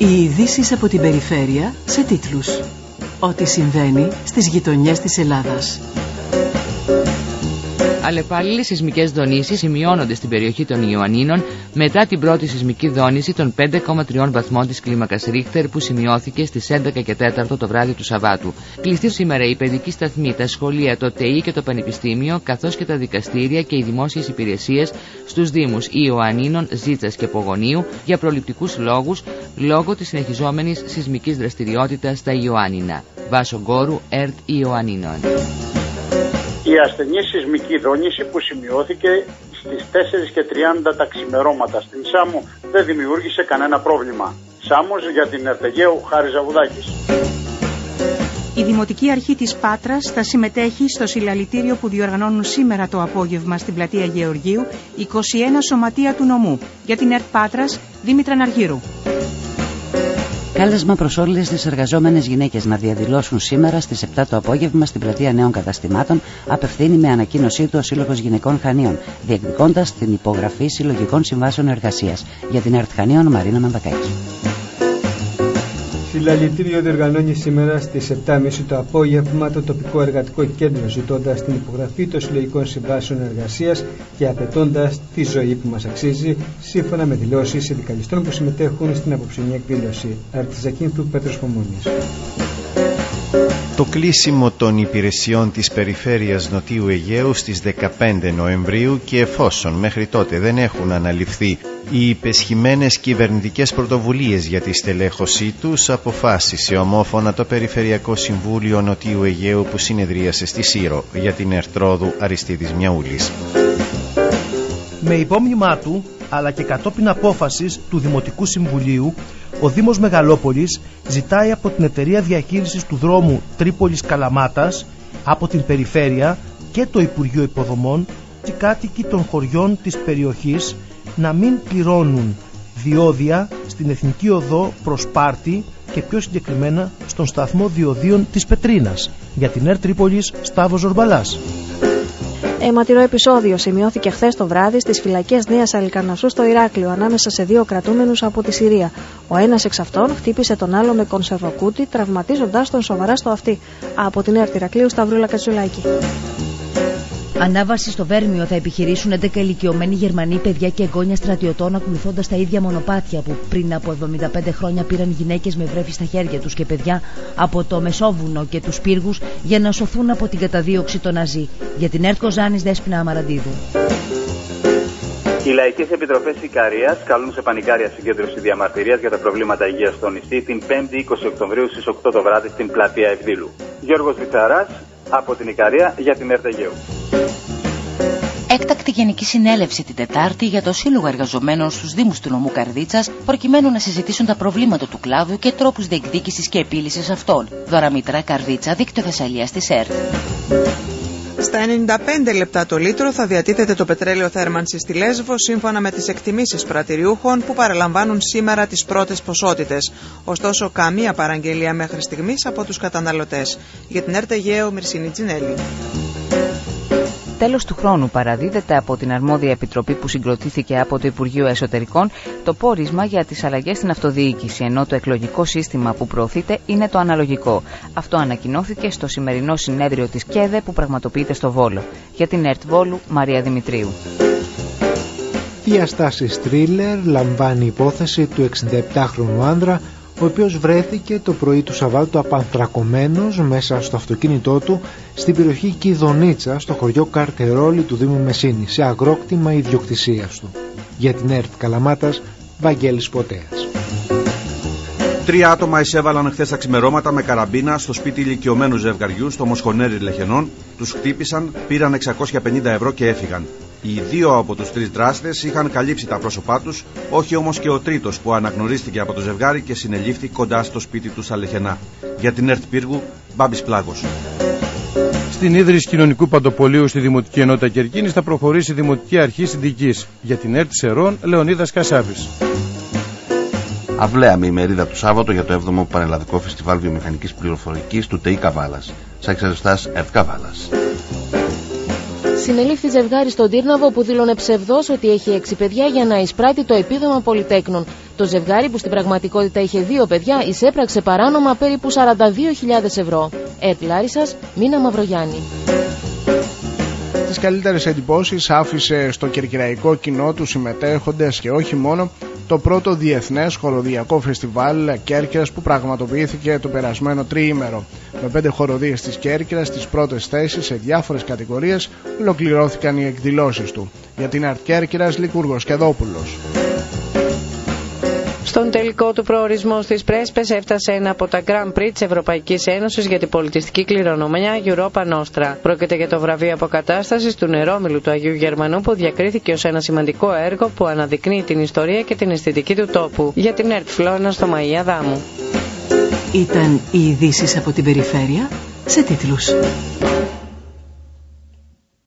Οι ειδήσεις από την περιφέρεια σε τίτλους. Ό,τι συμβαίνει στις γειτονιές της Ελλάδας. Αλλεπάλληλες σεισμικές δονήσεις σημειώνονται στην περιοχή των Ιωαννίνων μετά την πρώτη σεισμική δόνηση των 5,3 βαθμών της κλίμακας Ρίχτερ που σημειώθηκε στις 11 και 4 το βράδυ του Σαββάτου. Κλειστή σήμερα η παιδική σταθμή, τα σχολεία, το ΤΕΙ και το Πανεπιστήμιο, καθώς και τα δικαστήρια και οι δημόσιες υπηρεσίες στους Δήμους Ιωαννίνων, Ζήτσας και Πογονίου για προληπτικούς λόγους λόγω της συνεχιζόμενης σεισμικής δραστηριότητας στα Ιωάννινα. Βάσο Γκόρου, ΕΡΤ Ιωαννίνων η ασθενή σεισμική δόνηση που σημειώθηκε στις 4 και 30 τα ξημερώματα στην Σάμου δεν δημιούργησε κανένα πρόβλημα. Σάμος για την Ερτεγέου Χάρης Ζαγουδάκης. Η Δημοτική Αρχή της Πάτρας θα συμμετέχει στο συλλαλητήριο που διοργανώνουν σήμερα το απόγευμα στην πλατεία Γεωργίου 21 σωματεία του νομού για την ΕΡΤ Πάτρας Δήμητρα Ναργύρου. Κάλεσμα προς όλες τις εργαζόμενες γυναίκες να διαδηλώσουν σήμερα στις 7 το απόγευμα στην πλατεία Νέων Καταστημάτων, απευθύνει με ανακοίνωσή του ο Σύλλογος Γυναικών Χανίων, διεκδικώντας την υπογραφή συλλογικών συμβάσεων εργασίας. Για την ΕΡΤ Χανίων, Μαρίνα Μανδακάκη. Συλλαλητήριο διοργανώνει σήμερα στις 7.30 το απόγευμα το τοπικό εργατικό κέντρο, ζητώντας την υπογραφή των συλλογικών συμβάσεων εργασίας και απαιτώντας τη ζωή που μας αξίζει, σύμφωνα με δηλώσεις συνδικαλιστών που συμμετέχουν στην απόψινή εκδήλωση. Αρτιζακίνθου Πέτρος Πομόνη. Το κλείσιμο των υπηρεσιών της περιφέρειας Νοτιού Αιγαίου στις 15 Νοεμβρίου και εφόσον μέχρι τότε δεν έχουν αναλυφθεί οι υπεσχημένες κυβερνητικές πρωτοβουλίες για τη στελέχωσή τους αποφάσισε ομόφωνα το Περιφερειακό Συμβούλιο Νοτιού Αιγαίου που συνεδρίασε στη Σύρο για την Ερτρόδου Αριστίδης Μιαούλης. Με υπόμνημά του αλλά και κατόπιν απόφασης του Δημοτικού Συμβουλίου ο Δήμος Μεγαλόπολης ζητάει από την εταιρεία διαχείρισης του δρόμου Τρίπολης Καλαμάτας από την Περιφέρεια και το Υπουργείο Υποδομών οι κάτοικοι των χωριών της περιοχής να μην πληρώνουν διόδια στην Εθνική Οδό προς Πάρτι και πιο συγκεκριμένα στον σταθμό διοδίων της Πετρίνας για την ΕΡ Τρίπολης Σταύρος Ζορμπαλάς. Αιματηρό επεισόδιο σημειώθηκε χθες το βράδυ στις φυλακές Νέας Αλικανασού στο Ηράκλειο ανάμεσα σε δύο κρατούμενους από τη Συρία. Ο ένας εξ αυτών χτύπησε τον άλλο με κονσερβοκούτι, τραυματίζοντάς τον σοβαρά στο αυτή. Από την ΕΡΤ Ηρακλείου Σταυρούλα Κατσουλάκη. Ανάβαση στο Βέρμιο θα επιχειρήσουν 11 ηλικιωμένοι Γερμανοί παιδιά και εγγόνια στρατιωτών ακολουθώντας τα ίδια μονοπάτια που πριν από 75 χρόνια πήραν γυναίκες με βρέφη στα χέρια τους και παιδιά από το Μεσόβουνο και τους πύργους για να σωθούν από την καταδίωξη των Ναζί. Για την ΕΡΤ Κοζάνης Δέσπινα Αμαραντίδου. Οι Λαϊκές Επιτροπές Ικαρίας καλούν σε πανικάρια συγκέντρωση διαμαρτυρίας για τα προβλήματα υγείας στο νησί την 5η 20 Οκτωβρίου στις 8 το βράδυ στην πλατεία Ευδήλου. Γιώργος Βιτσαρά από την Ικαρία για την ΕΡΤΕΓΕΟ. Έκτακτη Γενική Συνέλευση την Τετάρτη για το Σύλλογο Εργαζομένων στους Δήμους του νομού Καρδίτσας, προκειμένου να συζητήσουν τα προβλήματα του κλάδου και τρόπους διεκδίκησης και επίλυσης αυτών. Δωραμήτρα Καρδίτσα, δίκτυο Θεσσαλίας της ΕΡΤ. Στα 95 λεπτά το λίτρο θα διατίθεται το πετρέλαιο θέρμανσης στη Λέσβο σύμφωνα με τις εκτιμήσεις πρατηριούχων που παραλαμβάνουν σήμερα τις πρώτες ποσότητες. Ωστόσο, καμία παραγγελία μέχρι στιγμής από τους καταναλωτές. Για την ΕΡΤ Αιγαίο, Μυρσίνη Τζινέλη τέλος του χρόνου παραδίδεται από την αρμόδια επιτροπή που συγκροτήθηκε από το Υπουργείο Εσωτερικών το πόρισμα για τις αλλαγές στην αυτοδιοίκηση, ενώ το εκλογικό σύστημα που προωθείται είναι το αναλογικό. Αυτό ανακοινώθηκε στο σημερινό συνέδριο της ΚΕΔΕ που πραγματοποιείται στο Βόλο. Για την ΕΡΤ Βόλου, Μαρία Δημητρίου. Η Αστάση Στρίλερ λαμβάνει υπόθεση του 67χρονου άνδρα ο οποίος βρέθηκε το πρωί του Σαββάτου απανθρακωμένος μέσα στο αυτοκίνητό του στην περιοχή Κιδονίτσα στο χωριό Καρτερόλη του Δήμου Μεσίνη σε αγρόκτημα ιδιοκτησίας του. Για την ΕΡΤ Καλαμάτας, Βαγγέλης Ποτέας. Τρία άτομα εισέβαλαν χθες τα ξημερώματα με καραμπίνα στο σπίτι ηλικιωμένου ζευγαριού στο Μοσχονέρι Λεχενών, τους χτύπησαν, πήραν 650 ευρώ και έφυγαν. Οι δύο από τους τρεις δράστες είχαν καλύψει τα πρόσωπά τους, όχι όμως και ο τρίτος που αναγνωρίστηκε από το ζευγάρι και συνελήφθη κοντά στο σπίτι του Αλεχενά. Για την ΕΡΤ Πύργου, Μπάμπης Πλάγος. Στην ίδρυση κοινωνικού παντοπολίου στη Δημοτική Ενότητα Κερκίνης θα προχωρήσει η Δημοτική Αρχή Συνδικής. Για την ΕΡΤ Σερών, Λεωνίδας Κασάβης. Αυλέαμε η μερίδα του Σάββατο για το 7ο Πανελλαδικό Φεστιβάλ Βιομηχανικής Πληροφορικής του ΤΕΙ Καβάλας. Σα εξαζωστά ΕΡΤ Καβάλας. Συνελήφθη ζευγάρι στον Τύρναβο που δήλωνε ψευδό ότι έχει έξι παιδιά για να εισπράττει το επίδομα πολυτέκνων. Το ζευγάρι που στην πραγματικότητα είχε δύο παιδιά εισέπραξε παράνομα περίπου 42.000 ευρώ. Ερτ Λάρισας, Μίνα Μαυρογιάννη. Τις καλύτερες εντυπώσεις άφησε στο κερκυραϊκό κοινό τους συμμετέχοντες και όχι μόνο το πρώτο διεθνές χοροδιακό φεστιβάλ Κέρκυρας που πραγματοποιήθηκε το περασμένο τριήμερο. Με πέντε χοροδίες της Κέρκυρας στις πρώτες θέσεις σε διάφορες κατηγορίες ολοκληρώθηκαν οι εκδηλώσεις του. Για την Αρτ Κέρκυρας Λικούργος Κεδόπουλος. Στον τελικό του προορισμό στις Πρέσπες έφτασε ένα από τα Grand Prix της Ευρωπαϊκής Ένωσης για την πολιτιστική κληρονομιά Europa Nostra. Πρόκειται για το βραβείο αποκατάστασης του νερόμιλου του Αγίου Γερμανού που διακρίθηκε ως ένα σημαντικό έργο που αναδεικνύει την ιστορία και την αισθητική του τόπου για την ΕΡΤ Φλόνα στο Μαία Δάμου. Ήταν οι ειδήσεις από την περιφέρεια σε τίτλους.